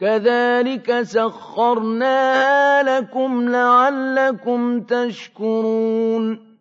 كذلك سخرناها لكم لعلكم تشكرون